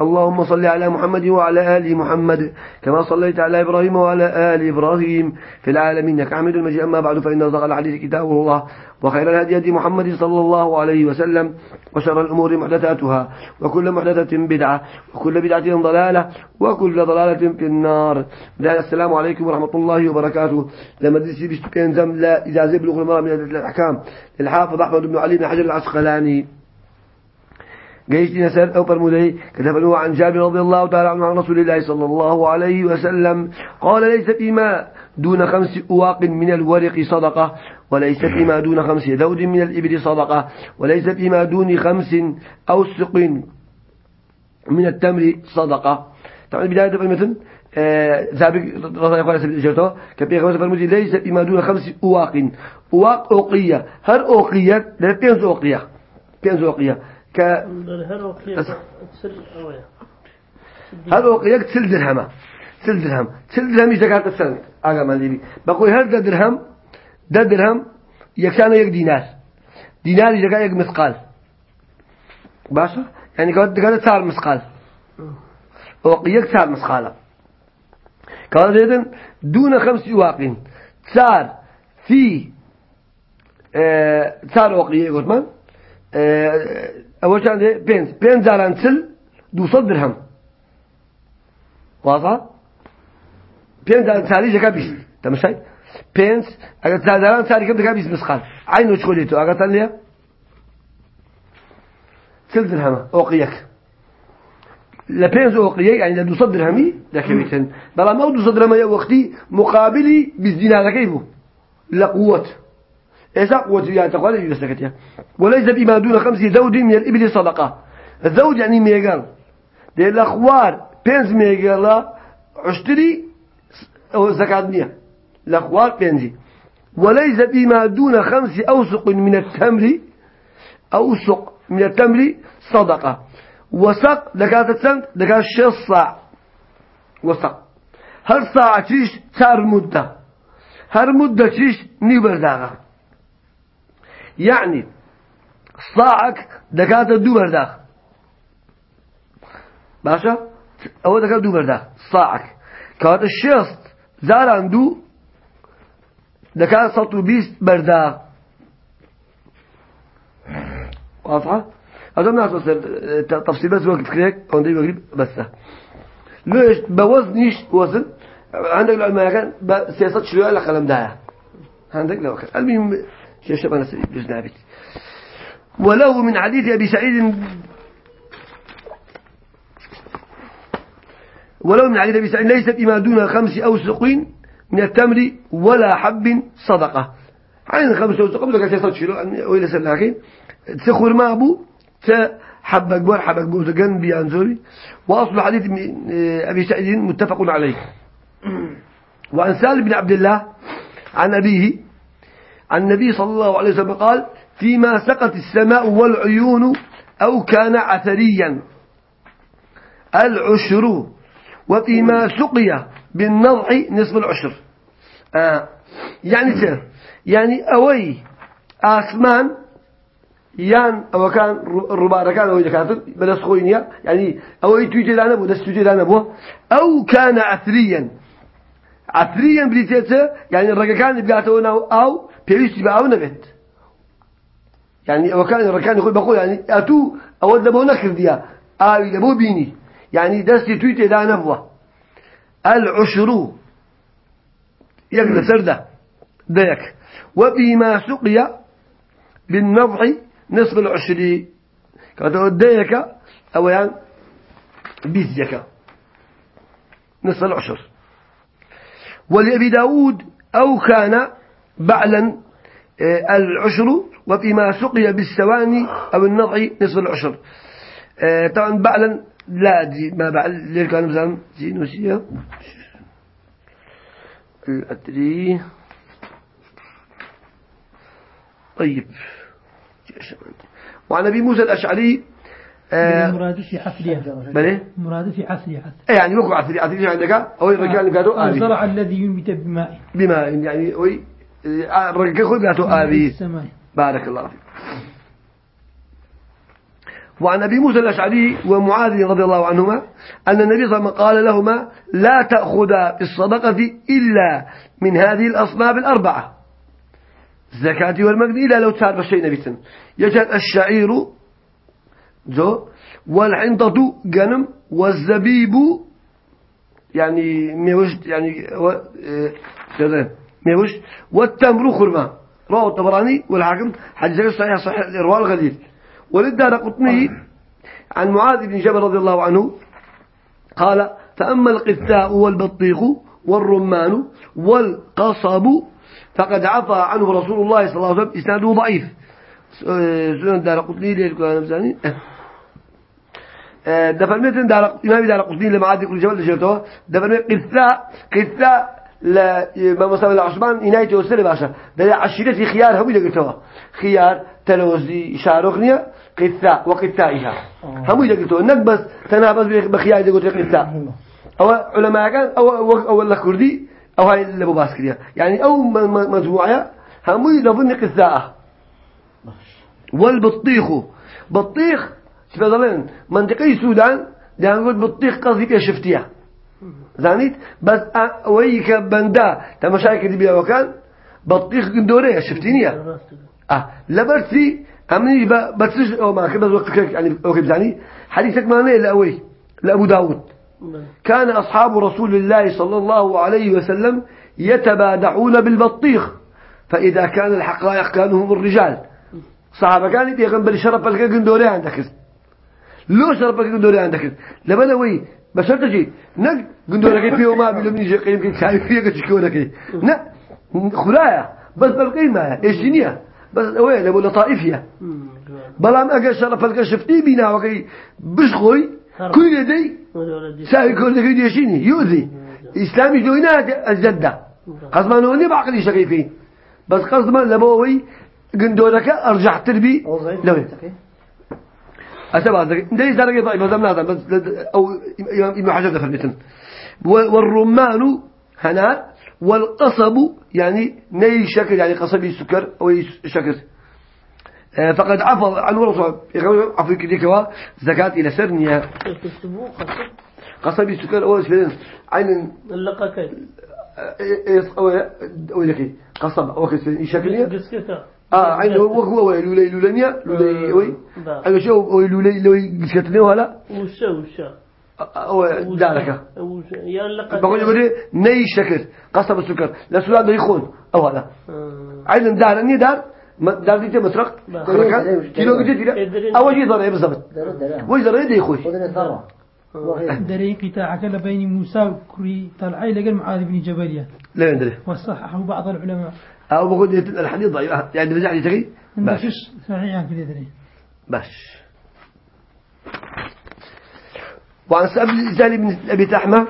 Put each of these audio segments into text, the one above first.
اللهم صل على محمد وعلى آل محمد كما صليت على إبراهيم وعلى آل إبراهيم في العالمين إنك حميد مجيد. أما بعد فإن أصدق الحديث كتاب الله وخير الهدي هدي محمد صلى الله عليه وسلم وشر الأمور محدثاتها وكل محدثة بدعة وكل بدعة ضلالة وكل ضلالة في النار. السلام عليكم ورحمة الله وبركاته. لما تسي بشتكين زم لا إجازة بلغ المرأة من الأحكام للحافظ أحمد بن علي بن حجر العسقلاني. جيش نسأل أو برمودي كتب عن جابر رضي الله تعالى عنه عن رسول الله صلى الله عليه وسلم قال ليس فيما دون خمس أواق من الورق صدقة وليس فيما دون خمس ذود من الإبل صدقة وليس فيما دون خمس أوسق من التمر صدقة. طبعا بداية فرمتن سابق رضي الله عنه سبيل كبير خمسة فرمودي ليس فيما دون خمس أواق. أواق أوقية هر أوقية لا بينز أوقية بينز أوقية. ك هذا وقيك تل درهمه تل درهم تل درهم زكاة السنة أجا مالي بقول هذا درهم؟ ده درهم يكان يك دينار. دينار يجا يك مثقال. باشا؟ يعني قد قد صار مثقال. وقيك صار مثقال قال زيدن دون خمس واقين صار في صار وقية قلت أول شيء عندي بينز بينز على نسل دوصد درهم. واضح؟ بينز على سالي جكا بيس تمشي؟ بينز أجا تزاران سالي كم جكا بيس مسخال عينه شغلته أجا تنليه سل درهم. أوقيك. لبينز أوقيك يعني دوصد درهمي لكبيتن بلا ما دوصد درهم يا وقتي مقابلي بالدينار كيفه. لقوة. قوة يعني تقول بسكتها وليس بما دون خمس زوج من الإبل صدقة. الزوج يعني ميجال ده الأخوار بينز ميجال عشتري زكاة نية. الأخوار بينزي وليس بما دون خمس أوسق من التمر أوسق من التمر صدقة. وسق دكاتة سنت دكاتة شيء صاع. وسق. هل صاع تيش تار مدة. هر مدة تيش نيبر داغا يعني صاعك دكات دو برداخ. باشا؟ أو دكات دو برداخ صاعك. كات الشيست زار عنده دكات صوت بيست برداخ. واضحة؟ هذا ما أصل تفصيل بس وقت كريك ده يقرب بس. ليش؟ بوزنيش وزن. عندك العلماء كان سياسات شلوية على قلم دايا عندك لو كان. المهم شيء شبه نسي بجنابك ولو من حديث أبي سعيد ولو من حديث أبي سعيد ليس فيما دون خمس أوسق من التمر ولا حب صدقة. عين خمس أوسق بدك تسوي شيء وإلى سلاكين تسخر ما أبو تحب أكبر حب أكبر تجن بيانزوري وأصل حديث أبي سعيد متفق عليه. وعن سالم بن عبد الله عن أبيه عن النبي صلى الله عليه وسلم قال فيما سقت السماء والعيون أو كان عثريا العشر وفيما سقي بالنضع نصف العشر. آه يعني سير يعني أوي آسمان يان أو كان الربارة كان أوي دكاتر بلس خوينيا يعني أوي تويتي لانا بو دس تويتي لانا بو. أو كان عثريا عثريا بريتيته يعني الرجل كان بيعتونه أو بيويس بأو نبت يعني وكان الركان يقول بقول يعني أتو أود بو نكر ديا. آوي لبو بيني. يعني دستي تويتي لا نبوة. العشر يقدر سردة. ديك وبما سقي بالنضح نصف العشر. كذا ديك أو يعني بيزيك نصف العشر. ولأبي داود أو كان بعلا العشر وفيما سقي بالسواني أو النضع نصف العشر. طبعا بعلا لا دي ما بعل ليه كان مثلا زينوسية الأدري. طيب. وعن أبي موسى الأشعري آه، مراد في حفرها بله مراد في حفرها يعني وكو عثري عثري عندك؟ أو الرجال آبي الزرع الذي ينبت بماء. بما يعني الرجال خذ كاتو آبي. بارك الله فيك. وعن أبي موسى الأشعري ومعاذ رضي الله عنهما أن النبي صلى الله عليه وسلم قال لهما لا تأخذا في الصدقة إلا من هذه الأصناف الأربعة. الزكاة والمجد إلا لو تسار بشيء نبيتن يجد الشعير جو والحنطة جنم والزبيب يعني ميوش يعني و... ميوش والتمر خرما. رواه الطبراني والحاكم حديث صحيح صحيح الإرواء الغليل وللدار قطني عن معاذ بن جبل رضي الله عنه. قال فأما القثاء والبطيخ والرمان والقصب فقد عفى عنه رسول الله صلى الله عليه وسلم إسناده ضعيف. سنن الدار قطني ليه الكلام بزاني دفرمتن دار إمام دار قطني عاد يقول جبل جبتوا دفرمت قثاء قثاء لا ما مثلا العثمان إنايته وسر باشا. ده عشيرة خيار هم يقولوا خيار تلوزي شارخنيا قثاء وقثائها هم يقولوا نك بس تنابز بخيار يقولوا قثاء. أو علماء كان أو أو أو الكردي أو هاي اللي بباسكريا يعني أو مجموعة هم يظن قثاء والبطيخ. بطيخ تفضلين منطقة السودان ده نقول بطيخ قصدي شفتيها. زانيت؟ بس ويك بندا تمشاكل بيا وكان بطيخ قندورية شفتينيا؟ آه لبرتي أمني بتسج أو ما كبر وقت يعني أوكي بزاني حديثك ما نيل لأوي لأبو داود. كان أصحاب رسول الله صلى الله عليه وسلم يتبادعون بالبطيخ فإذا كان الحقائق كانوا هم الرجال. صحابة كان يغنبر شرف الكي قندوري عندك. لو شرف الكي قندوري عندك. لبنا انت جي. نق قندورك فيه وما بلو من يجي قيم كي شايف فيه كتشكونك نا خلايا. بس دنيا بس وين لابو لطائفية. بلام اجا شرف الكي شفتي بينا وكي بشخوي كل يدي ساوي كل ذي ديشيني يؤذي. إسلامي جوينا الجدة. قصما نوني بعقلي شقيفين بس قصما لبوي قندورك أرجح تربي. لوي أسبع ده يزارك ضعيف هذا هذا بس أو ابن حجر دخل مثل والرمان هنا والقصب يعني ني شكر يعني قصبي سكر أو شكر فقد عفى عن ورثة عفوا كذي كوا زكاة إلى سرنيا قصبي سكر أول شيء عين اللقا كي أو أو ذكي قصب أو كذي شكلية قسكتا آه عين هو هو لولي لولنيا لولي وي؟ أيوة شو هو لولي لولي قسكتني ولا وشا وشا يا اللقا بقول يقول ني شكر قصب السكر لا سؤال ده يخون. أو هذا عين دار إني دار؟ دار دي مسرق. كيلو قد تيلا أول شيء ضرر بالضبط. وش ضرر يدي يخوي دري قطاعك بين موسى وكري طلعي لقى معاذ بن جبل لا يندري. وصححه بعض العلماء. أو بقول الحديث ضعيف. يعني رجع لي تقي باش. صحيح دري باش. وعن سأل بن أبي تحمة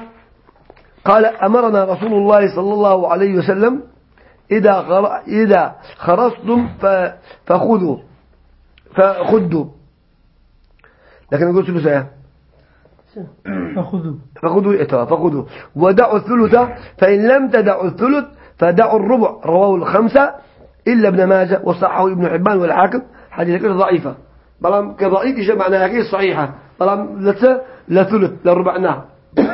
قال أمرنا رسول الله صلى الله عليه وسلم إذا. إذا خرصتم. فخذوا فخذوا. لكن نقول ثلثة فخذوا. فخذوا إتوا فخذوا. ودعوا الثلث فإن لم تدعوا الثلث فدعوا الربع رواه الخمسة إلا ابن ماجه وصححه ابن حبان والحاكم حديث كده ضعيفة. بلام كضعيف إيش معناها كي صحيحة. بلام لث لثلث لربعناه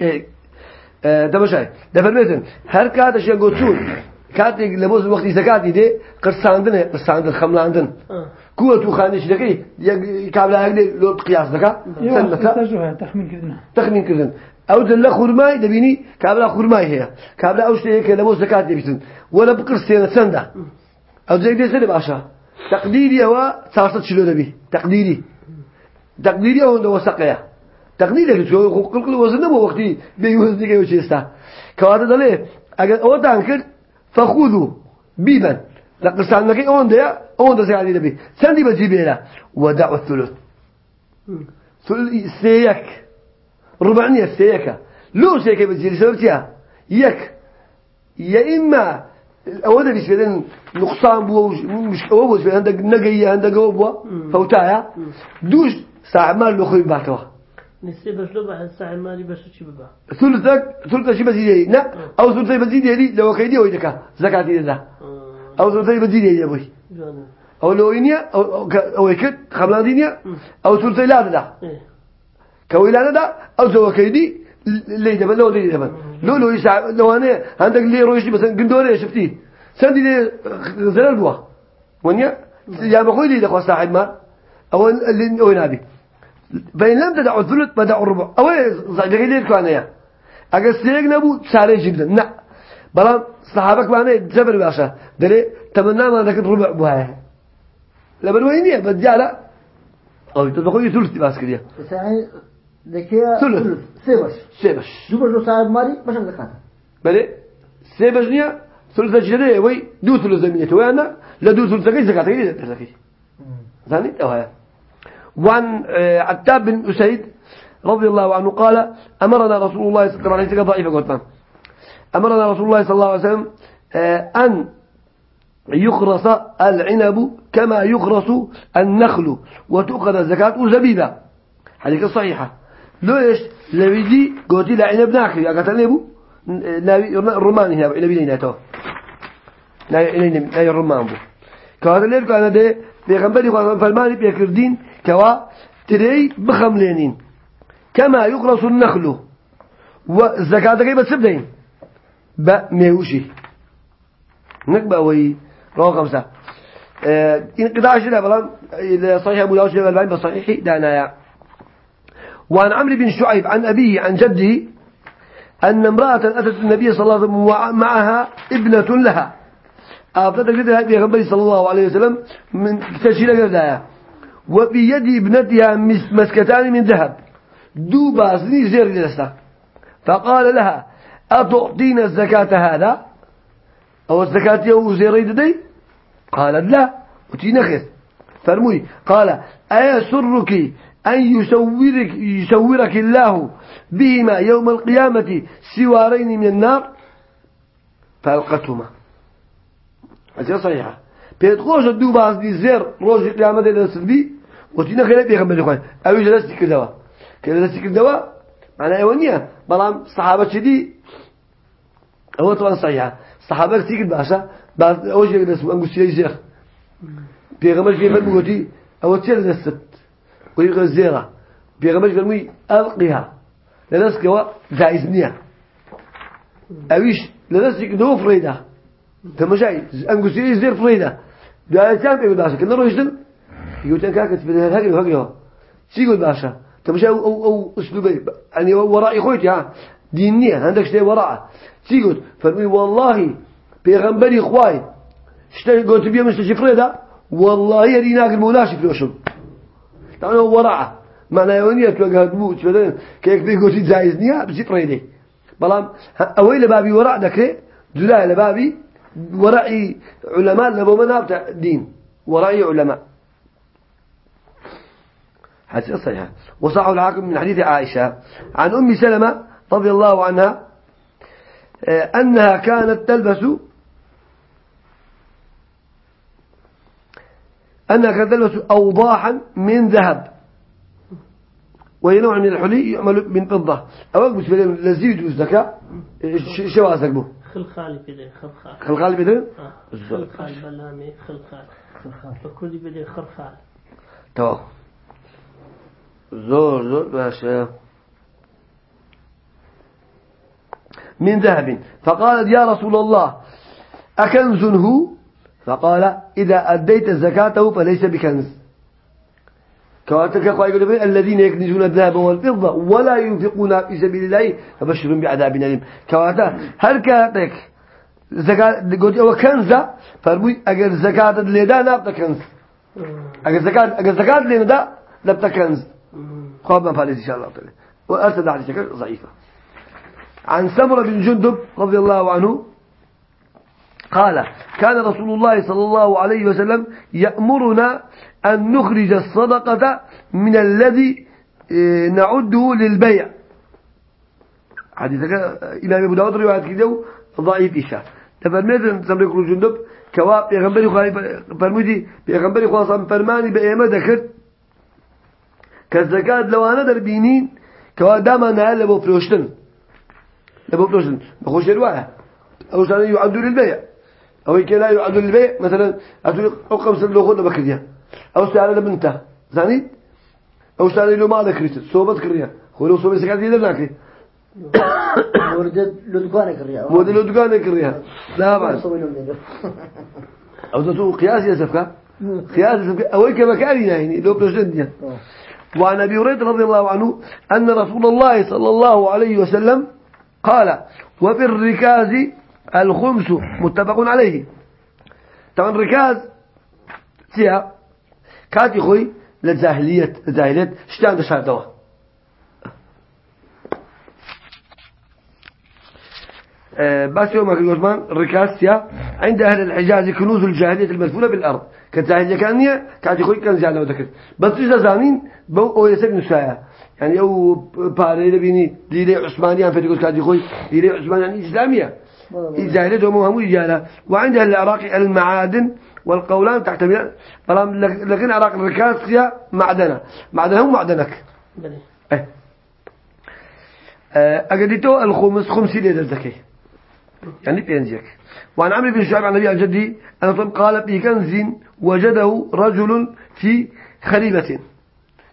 إيه. ده مشاي ده فرميتن هر كات اشياء قوتون كات لبوز وقت زكاتي دي قرصاندن قرصاندن خملاندن. كوة خانش دقي كابلا هكذا لو قياس دكا. تخمين كذنا تخمين كذن أو دل خرماي دبيني كابلا خرماي هي. كابلا أوش تيك لبوز زكاتي بيتن ولا بقرصين سنة أو زي دي سنة باشا. تقديري هو صارت شلو دبي. تقديري. تقديري هو ده وسقيا. تقديرك شو كل كل وزن مو وقتي. بيوزن كيو شيستا. كواتا دلي. أجل أو تانكر فخذوا بيبا لقصان لك أون ده أون ده سعدي دبي. سندي بجيبه لا ودع الثلث ثلث سيك. ربعني سيك لو سيك بتجيب سببتها يك. يا إما أولا بيسفلن نقصان بو مش أول بس عندك نجية عندك أبوه فوتايا. دوش ساعة مال لخوي باتوا نسيب شلو بعد الساعة مالي بس شو ببع ثلثك ثلث شيء بزيد لا أو ثلث بزيد لي لو كيدي ويدك زكاة ذا أو ثلث بزيد يا أبوي. أو لو إنيا أو أو ك- أو يكت خبلان دينيا. أو ثلث لا لا. إيه. كويلانا دا أو زو كيدي لي دبل لو لي دبل لو لو يسع لو أنا عندك لي رويش مثلا قندورة شفتي. سندي لي زلال بوا. ونيا؟ يا بقول لي دخوا صاحب ما. أو اللي وين هذه فإن لم تدعوا الثلث بدعوا الربع أو زعجي لي كان يا. أجل سيرك نبو ساري جدا لا بلام صحابك معنا جبر باشا. دري تمنى ما ذاك الربع بوها لبن وينيا؟ بدجالة أو تدخل ثلث باس ذكية ثلث. سيبش سيبش لو صاحب مالي باش زكاة بله. سيبش نيا ثلث جري وي دو ثلث زمينته وأنا لا دو ثلث كي زكاة كي زكاة ثاني توها وعن آه، عتاب بن أسيد رضي الله عنه قال أمرنا رسول الله صلى الله عليه وسلم ضعيفة قلت أمرنا رسول الله صلى الله عليه وسلم آه، أن يخرص العنب كما يخرص النخل وتؤخذ الزكاة زبيبا حديث صحيحة ليش لو يجي قلت لا عنب ناكل يا قتل ليبو لا الرمان هنا عنب لينا تو لا الرمان بو. كهذا اللي كان ده بيغنبري خاصة فالماني بيكردين كوا تري بخملينين كما يخرص النخل. والزكاة كيف تسبدين بميوشي نقبة وي رواه خمسة. آه، انقطاع شلا بلان صحيح أبو داود شلا الباني بصحيح دانايا. وعن عمرو بن شعيب عن أبيه عن جده أن امرأة أتت النبي صلى الله عليه وسلم ومعها ابنة لها. أفتت جدها بيغنبري صلى الله عليه وسلم من تشيل جدها وبيد ابنتها مس- مسكتان من ذهب. دو باسني زير لسه فقال لها أتعطين الزكاة هذا؟ أو الزكاة يو زيري دي قالت لا وتينا خير. فرموي قال أيسرك أن يسورك, يسورك الله بهما يوم القيامة سوارين من النار فألقتهما. هذه صحيحة. بيتخوش الدو بعض دي زير روج القيامة دي لنسل وتينا خير بيغمبر إخوان أو جلستي كدوا كدوا كدوا معنى أيوانية بلام صحابة شدي. هو طبعا صحيحة. صحابة كتير باشا. أول شيء نسمع أنقول شيء زير بيغمش في من موتي أو تشيل الست ويغل زيرة. بيغمش فرمي ألقيها. لناس كوا زايزنيا أويش لناس كدو فريدة. تمشي أنقول شيء زير فريدة. ده كان بيقول باشا كنا رويشتن يقول تنكاك في هاجي هاجي شو يقول باشا تمشي أو أو أو أسلوبي. يعني وراء خويتي ها. دينية عندك شيء وراء. شو يقول فرمي والله بيغمبري خواي اشتري قلت بيه مش تشفري ده والله يريناك المناشف لوشم طبعا وراء معنى يونية توقع دموت بدل كيف بيقول جايز نيا بشفري دي بلام أويل بابي وراء ذكري جلاء لبابي ورائي علماء لبو منابت دين ورائي علماء حديث صحيح وصحه الحاكم من حديث عائشة عن أم سلمة رضي الله عنها أنها كانت تلبس أنها كانت تلبس أوضاحا من ذهب. وهي نوع من الحلي يعمل من فضة. أو أقبس بلين لزيد الزكاة شو أسك به خل خالي بدي خل خال خلقال بدن آه. خل خال بلامي خل خال فكل بدي خل خال تمام زور زور باشا. من ذهب. فقالت يا رسول الله أكنز هو؟ فقال إذا أديت زكاته فليس بكنز كواتك بي الذين يكنزون الذهب والفضة ولا ينفقون في سبيل الله فبشرهم بعذاب أليم. كواتا هل كاتك زكاة قلت هو كنزة فرمي أجر زكاة اللي دا نابت كنز أجر زكاة أجر زكاة اللي دا نابت كنز خواب من فاليز إن شاء الله تعالى. وأرسل حديث شكل ضعيفة. عن سمرة بن جندب رضي الله عنه قال كان رسول الله صلى الله عليه وسلم يأمرنا أن نخرج الصدقة من الذي إيه، نعده للبيع. حديثك إمام أبو داود رواية كده ضعيف إشاء تفرميت سمري كل جندب كوا بيغمبري خواهي فرمودي بيغمبري خواصا فرماني بأيما ذكرت كالزكاة لو أنا دربينين كوا داما نهال لبو فلوشتن لبو فلوشتن بخوش الرواية أو سنة يعدوا للبيع. أو يكي لا يعدوا للبيع مثلا أتولي أقم سنة لو خدنا بكريا. أو سنة لبنته زاني؟ أو سنة لو ما ذكرت صوبت كريا. خلو صوبت سكات يدر ناكي ورد لدقانك الرياء مودي لو دقانك كريا. لا بأس أو تسوق قياس يسفك قياس يسفك أو يكي مكاني يعني. لو بلوشتن وعن أبي هريرة رضي الله عنه أن رسول الله صلى الله عليه وسلم قال وفي الركاز الخمس متفق عليه. طبعا الركاز سيا كاتي خوي للجاهلية الجاهلية شتان دشار دوا. أه بس يوم أقول عثمان ركاز سيا عند أهل الحجاز كنوز الجاهلية المدفونة بالأرض. كالجاهلية كانية كاتي خوي كان زعلنا وذكر بس إذا زانين بو أو يسك نسايا. يعني أو باري لبيني ديري عثمانيان فتقول كاتي خوي ديري عثمانيان إسلامية. الجاهلية هم هم رجالة وعند أهل العراق المعادن والقولان تحت بلام لكن عراق الركاز معدنة. معدنة هو معدنك. بلي إيه. أجدته الخمس خمسي ليدر ذكي يعني بينزيك. وعن عمرو بن شعيب عن أبي عن جدي أن قال في كنز وجده رجل في خليبة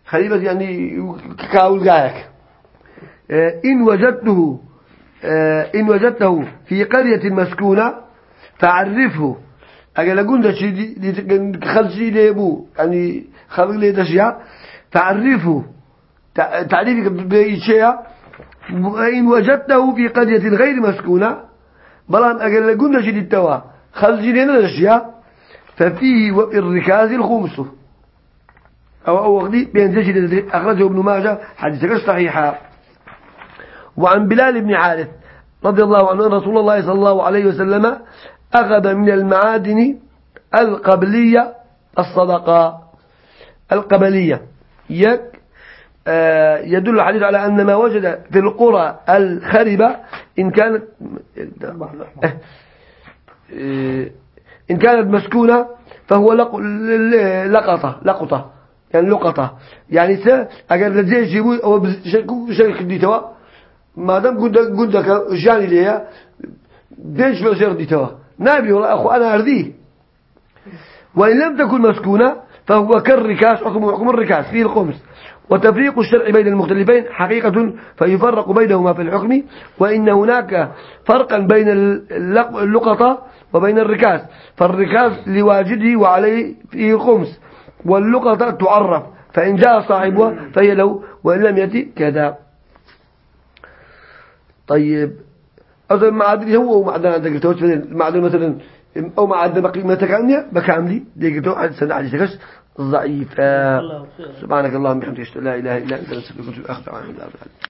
خليبة يعني كاول جايك أه إن وجدته إن وجدته في قرية مسكونة فعرفه. أجل أقول ده شيء خلشي ليبو يعني خلق لي ده شيء؟ فعرفه. تعريفك بشيء إن وجدته في قرية غير مسكونة. بلان أجل قلنا شديد توا خلجي لنا الأشياء ففيه وفي الركاز الخمس. أو أو غدي بين زجل أخرجه ابن ماجه حديثك صحيحة وعن بلال بن عارف رضي الله عنه أن رسول الله صلى الله عليه وسلم أخذ من المعادن القبلية الصدقة. القبلية. يك يدل الحديث على أن ما وجد في القرى الخربة إن كانت إن كانت مسكونة فهو لقطة لقطة. يعني لقطة. يعني سا أجل زي يجيبوا أو شركة ديتوا ما دام قد قد جاني ليها بيش بشر ديتوا نبي والله أخو أنا أرضيه وإن لم تكن مسكونة فهو كالركاز حكم حكم الركاز فيه الخمس وتفريق الشرع بين المختلفين حقيقة فيفرق بينهما في الحكم وإن هناك فرقا بين اللقطة وبين الركاز فالركاز لواجده وعليه فيه خمس واللقطة تعرف فإن جاء صاحبها فهي له وإن لم يأتي كذا. طيب. أصلا معدن هو معدن عندك توجه معدن مثلا أو معدن قيمة كاملة بكاملي ديك عند سنة حديثك ضعيف الله خير. سبحانك اللهم وبحمدك لا إله إلا أنت نستغفرك ونتوب إليك.